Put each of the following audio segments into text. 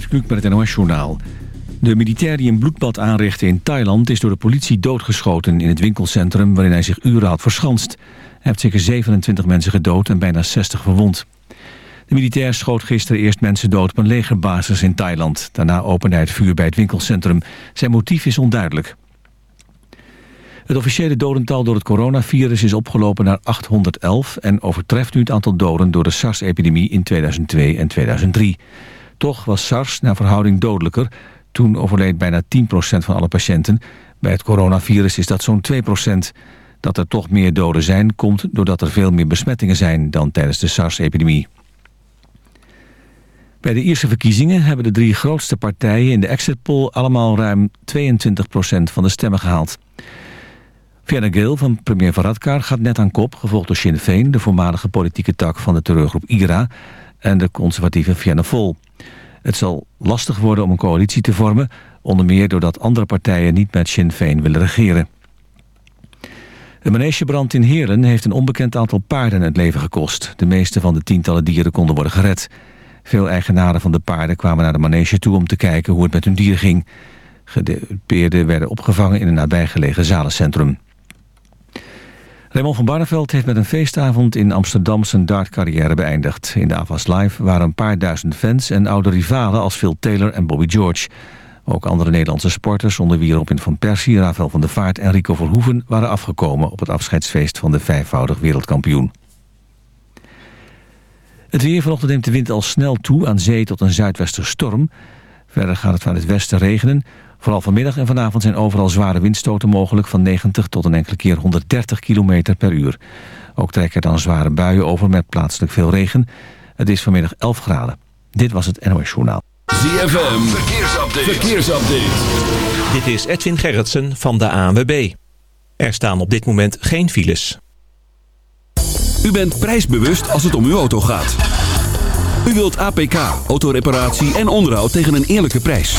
Gert met het NOS Journaal. De militair die een bloedbad aanrichtte in Thailand... is door de politie doodgeschoten in het winkelcentrum... waarin hij zich uren had verschanst. Hij heeft zeker 27 mensen gedood en bijna 60 verwond. De militair schoot gisteren eerst mensen dood op een legerbasis in Thailand. Daarna opende hij het vuur bij het winkelcentrum. Zijn motief is onduidelijk. Het officiële dodental door het coronavirus is opgelopen naar 811... en overtreft nu het aantal doden door de SARS-epidemie in 2002 en 2003. Toch was SARS naar verhouding dodelijker. Toen overleed bijna 10% van alle patiënten. Bij het coronavirus is dat zo'n 2%. Dat er toch meer doden zijn, komt doordat er veel meer besmettingen zijn... dan tijdens de SARS-epidemie. Bij de Ierse verkiezingen hebben de drie grootste partijen in de exit poll allemaal ruim 22% van de stemmen gehaald. Fianna Gael van premier Varadkar gaat net aan kop, gevolgd door Sinn Féin, de voormalige politieke tak van de terreurgroep IRA en de conservatieve Fianna Fáil. Het zal lastig worden om een coalitie te vormen, onder meer doordat andere partijen niet met Sinn Féin willen regeren. De manegebrand in Heerlen heeft een onbekend aantal paarden het leven gekost. De meeste van de tientallen dieren konden worden gered. Veel eigenaren van de paarden kwamen naar de manege toe om te kijken hoe het met hun dier ging. Gedupeerden werden opgevangen in een nabijgelegen zalencentrum. Raymond van Barneveld heeft met een feestavond in Amsterdam zijn dartcarrière beëindigd. In de Avas Live waren een paar duizend fans en oude rivalen als Phil Taylor en Bobby George. Ook andere Nederlandse sporters, onder wie Robin van Persie, Rafael van der Vaart en Rico Verhoeven... waren afgekomen op het afscheidsfeest van de vijfvoudig wereldkampioen. Het weer vanochtend neemt de wind al snel toe aan zee tot een zuidwesterstorm. Verder gaat het van het westen regenen. Vooral vanmiddag en vanavond zijn overal zware windstoten mogelijk... van 90 tot een enkele keer 130 km per uur. Ook trekken er dan zware buien over met plaatselijk veel regen. Het is vanmiddag 11 graden. Dit was het NOS Journaal. ZFM, verkeersupdate. verkeersupdate. Dit is Edwin Gerritsen van de ANWB. Er staan op dit moment geen files. U bent prijsbewust als het om uw auto gaat. U wilt APK, autoreparatie en onderhoud tegen een eerlijke prijs.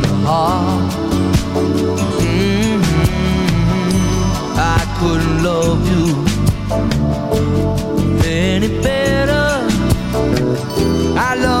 heart. I couldn't love you any better. I love.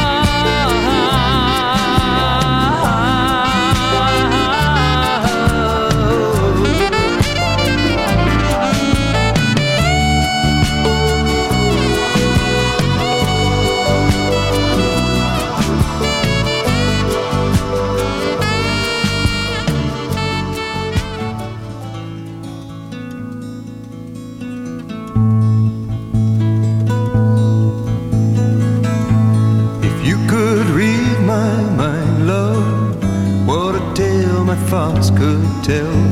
till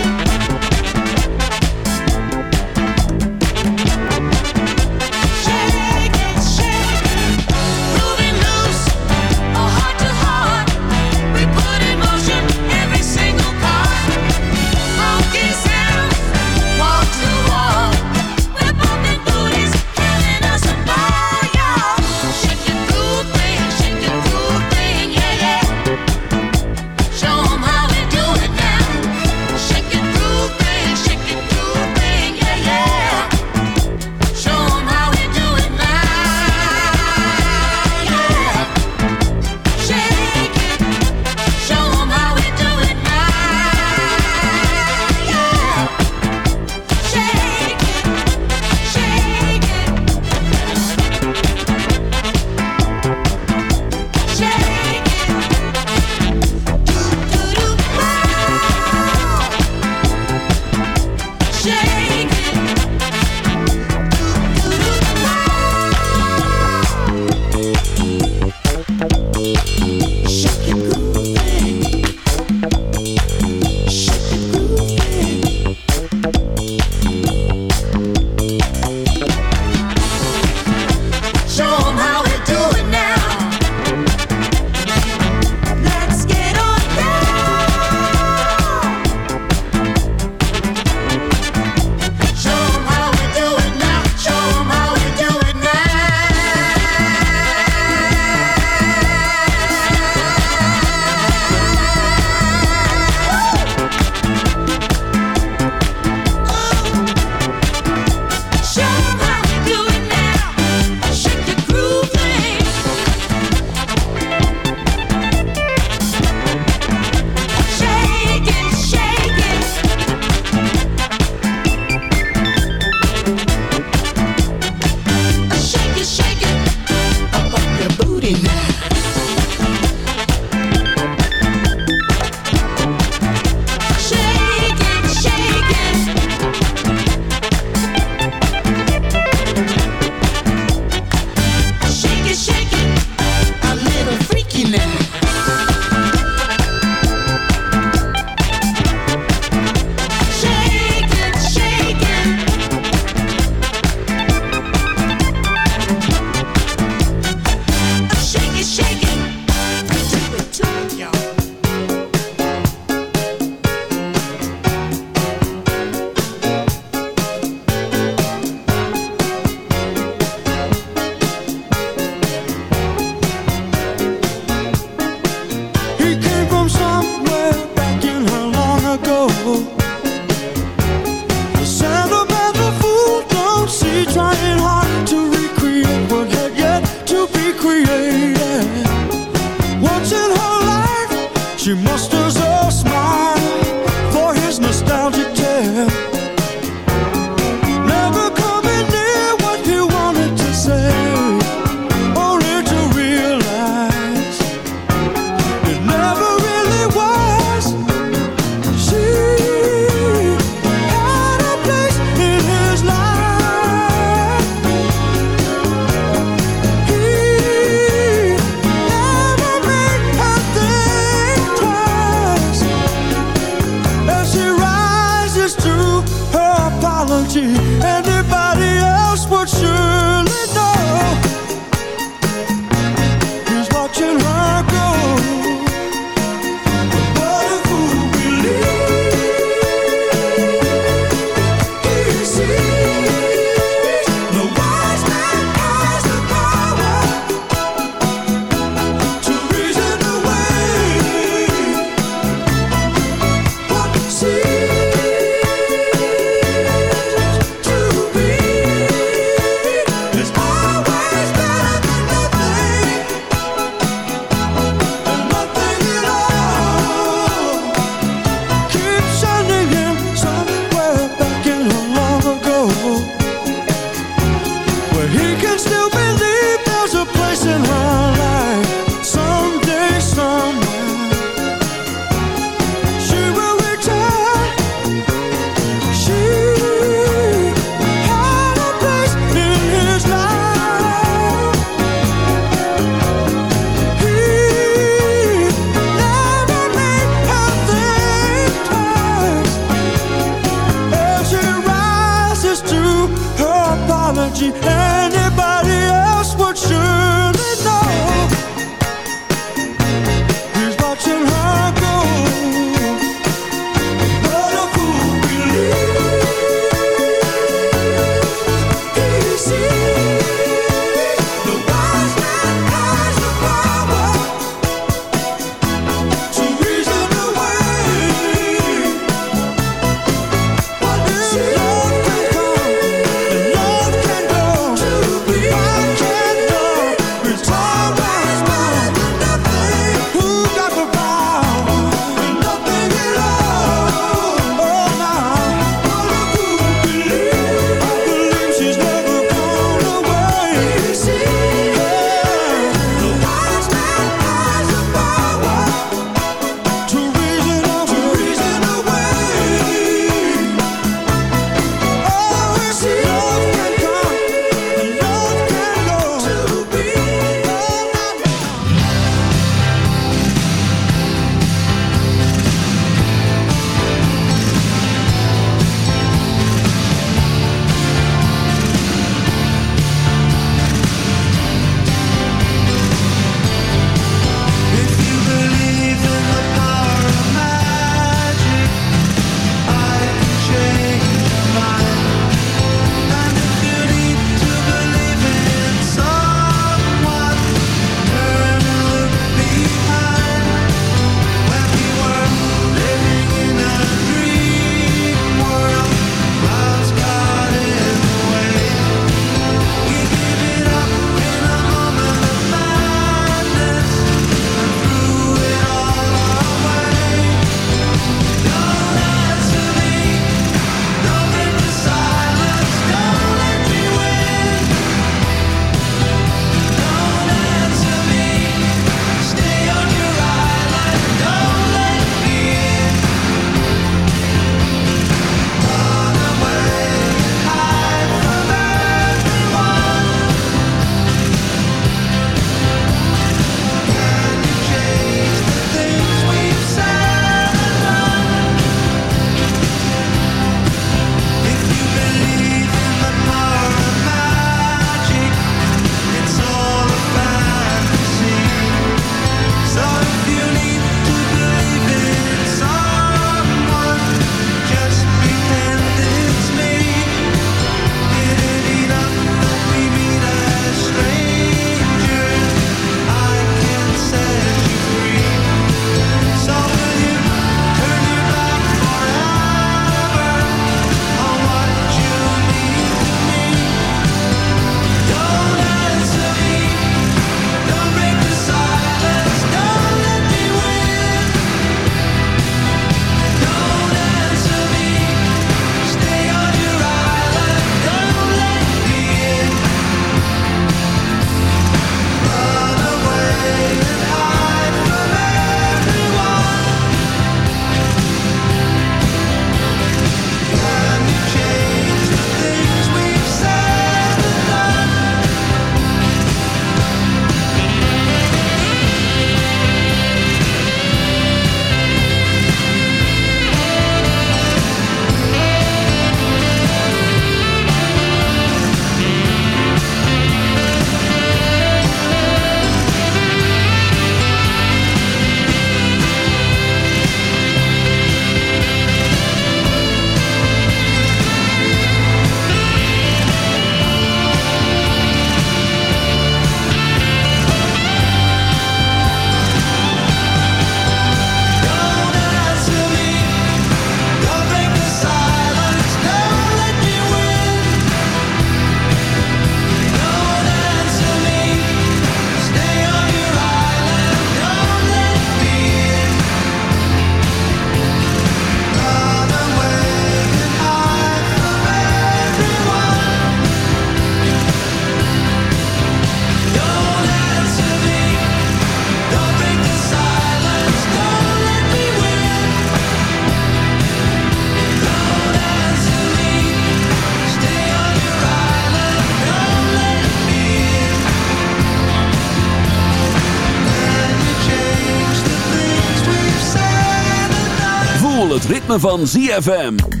van ZFM.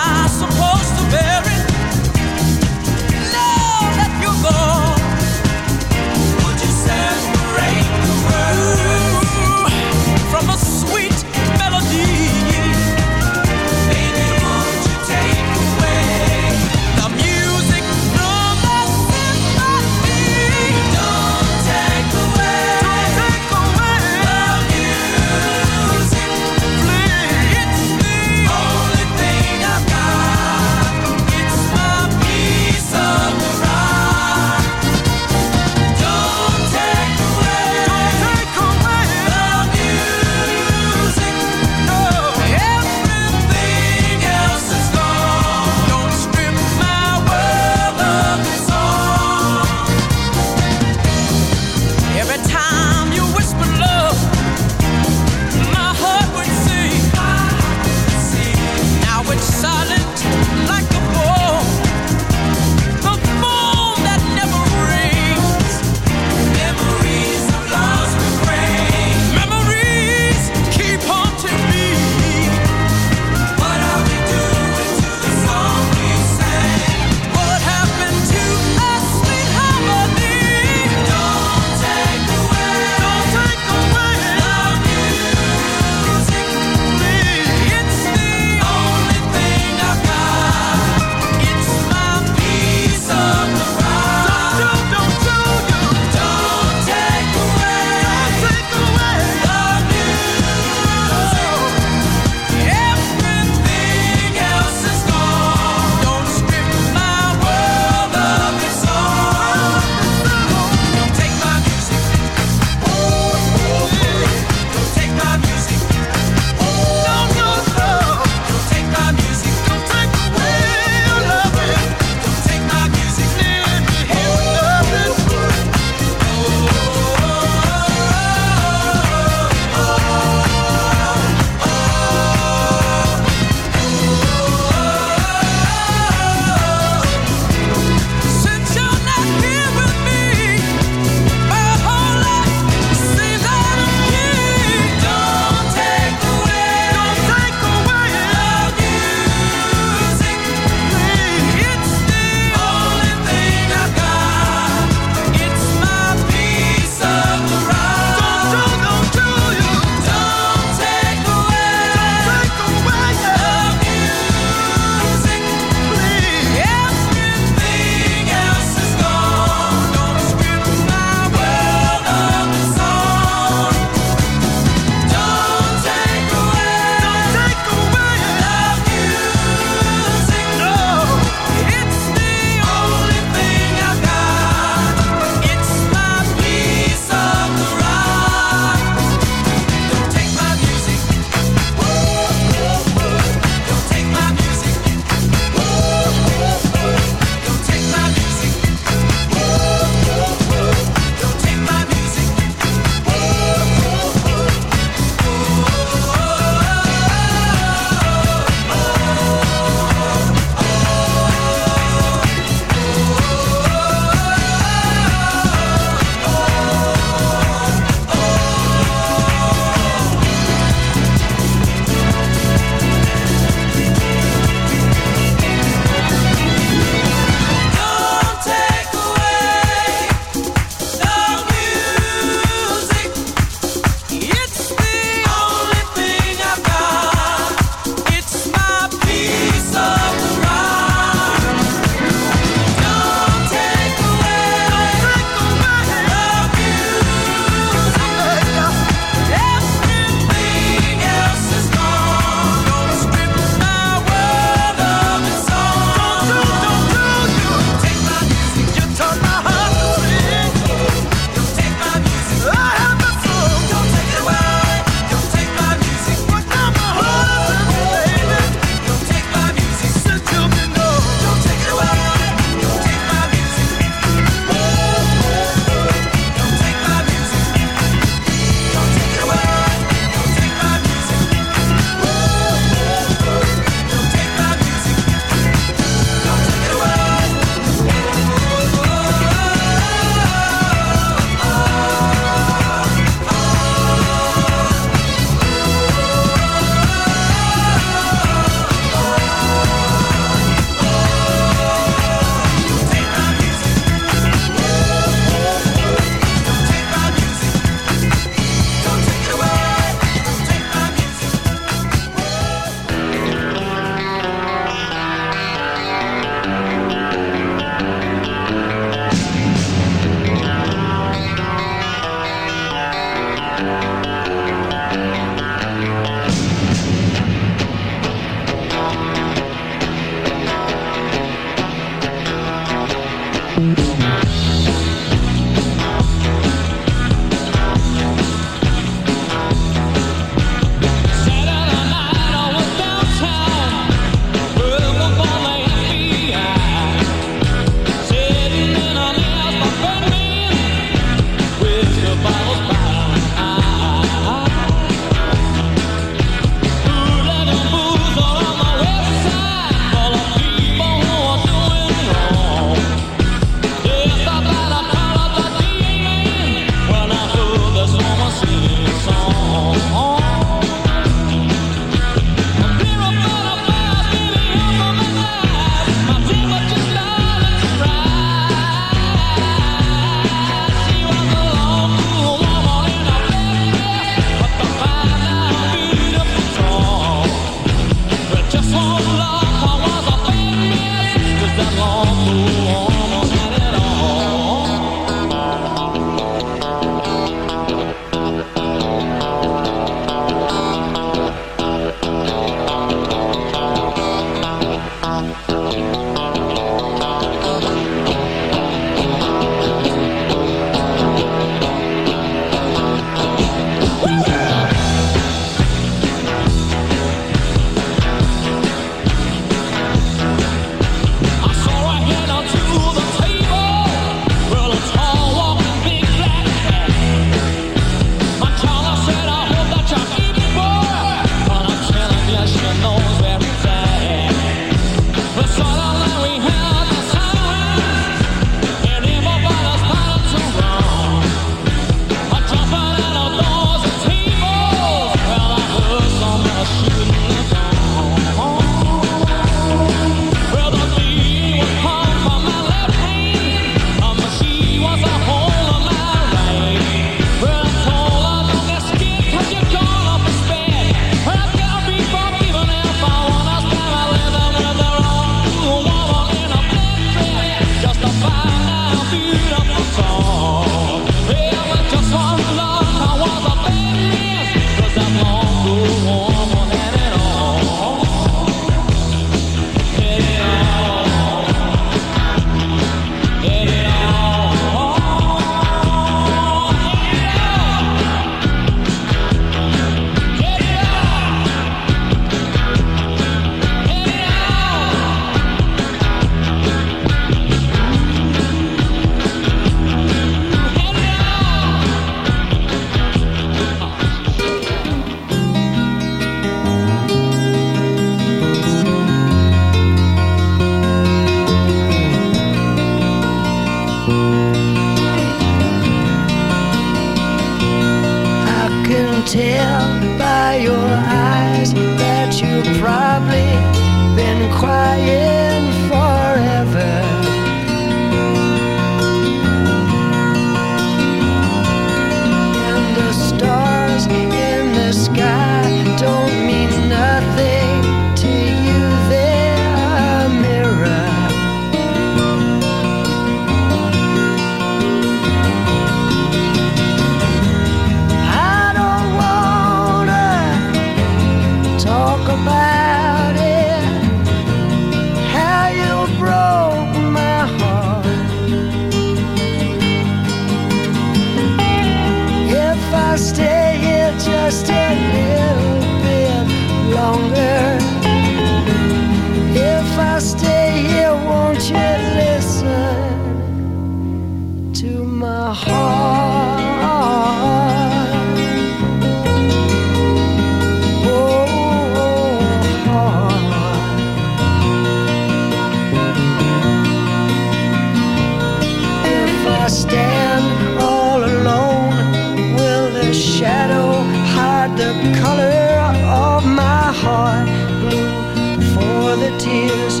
Tears,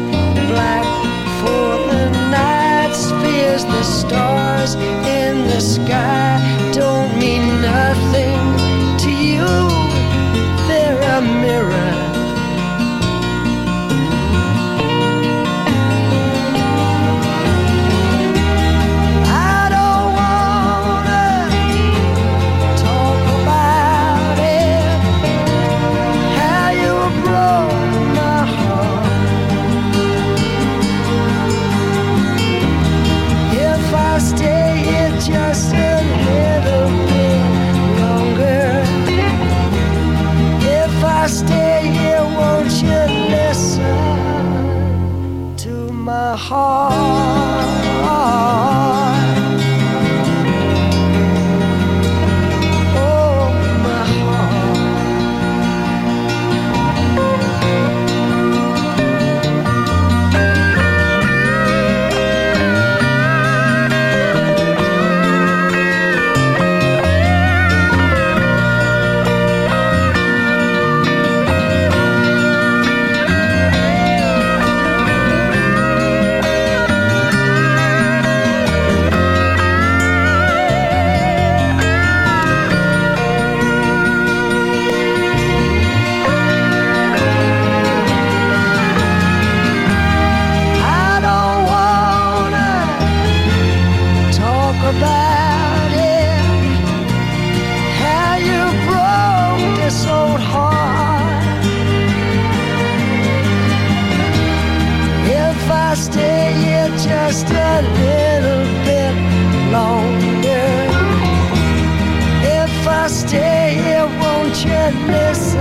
and listen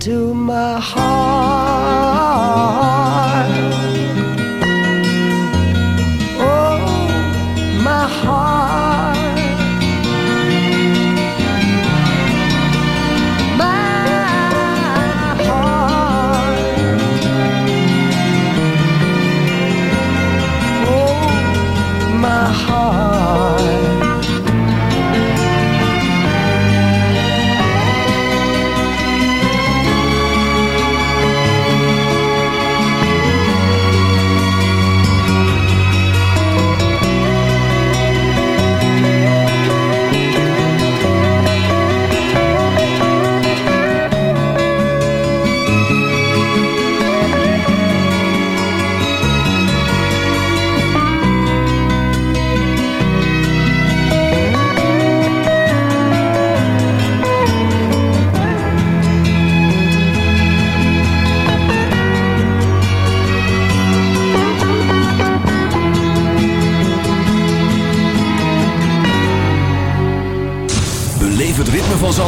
to my heart.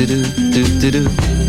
do do do do do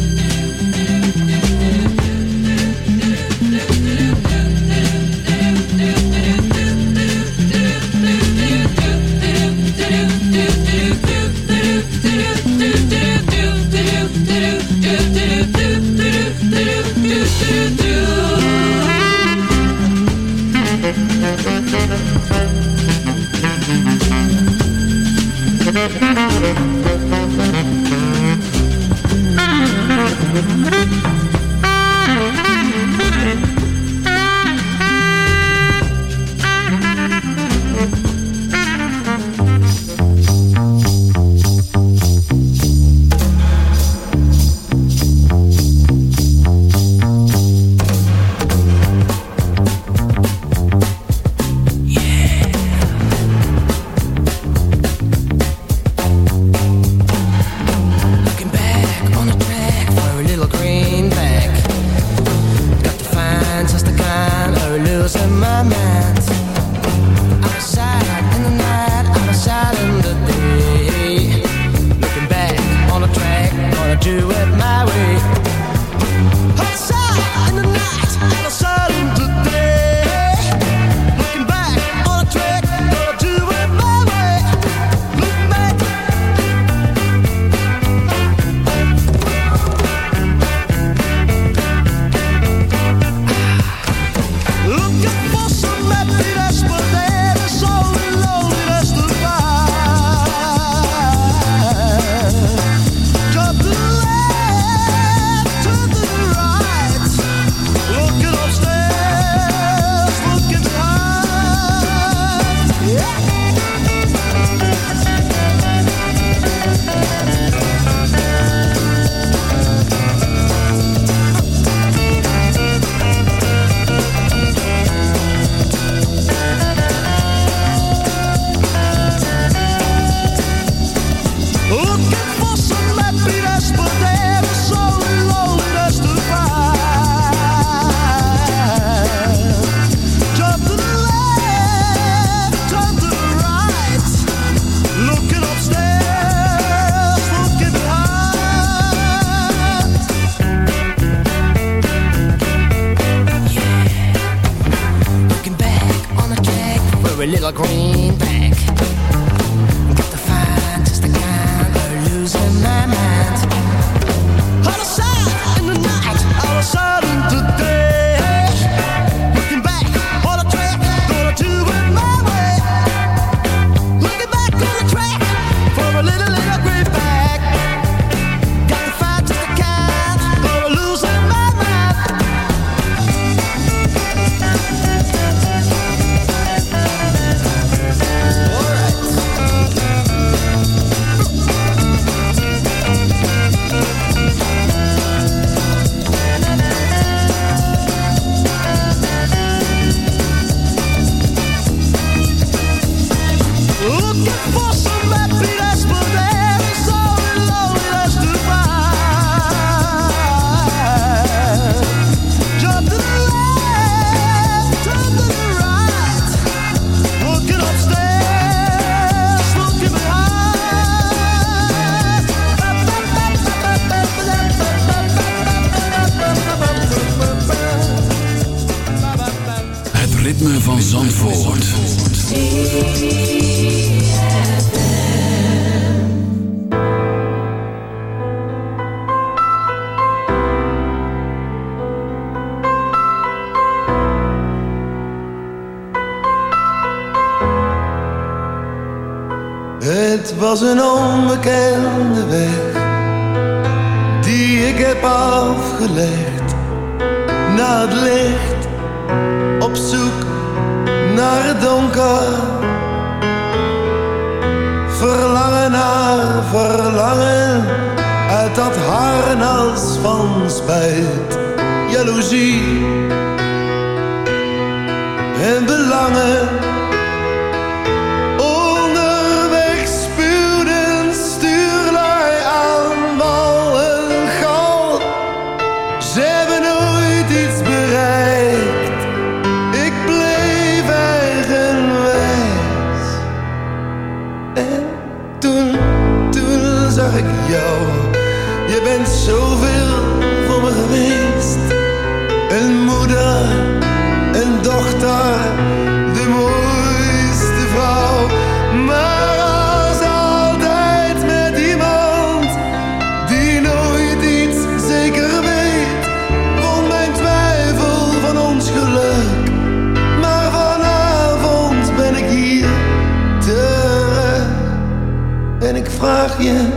Je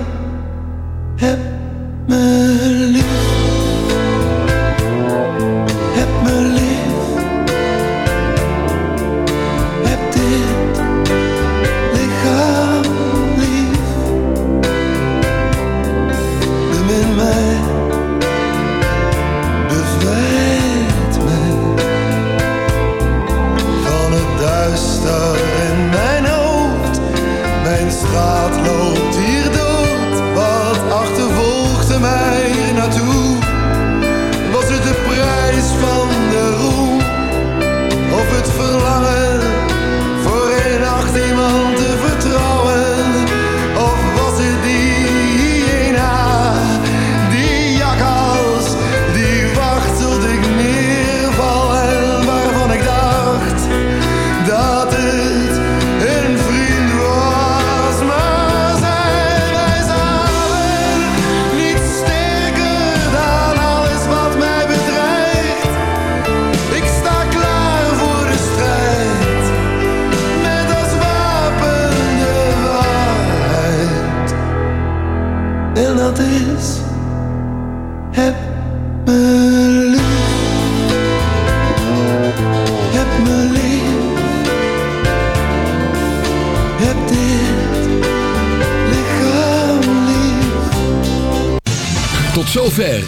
heb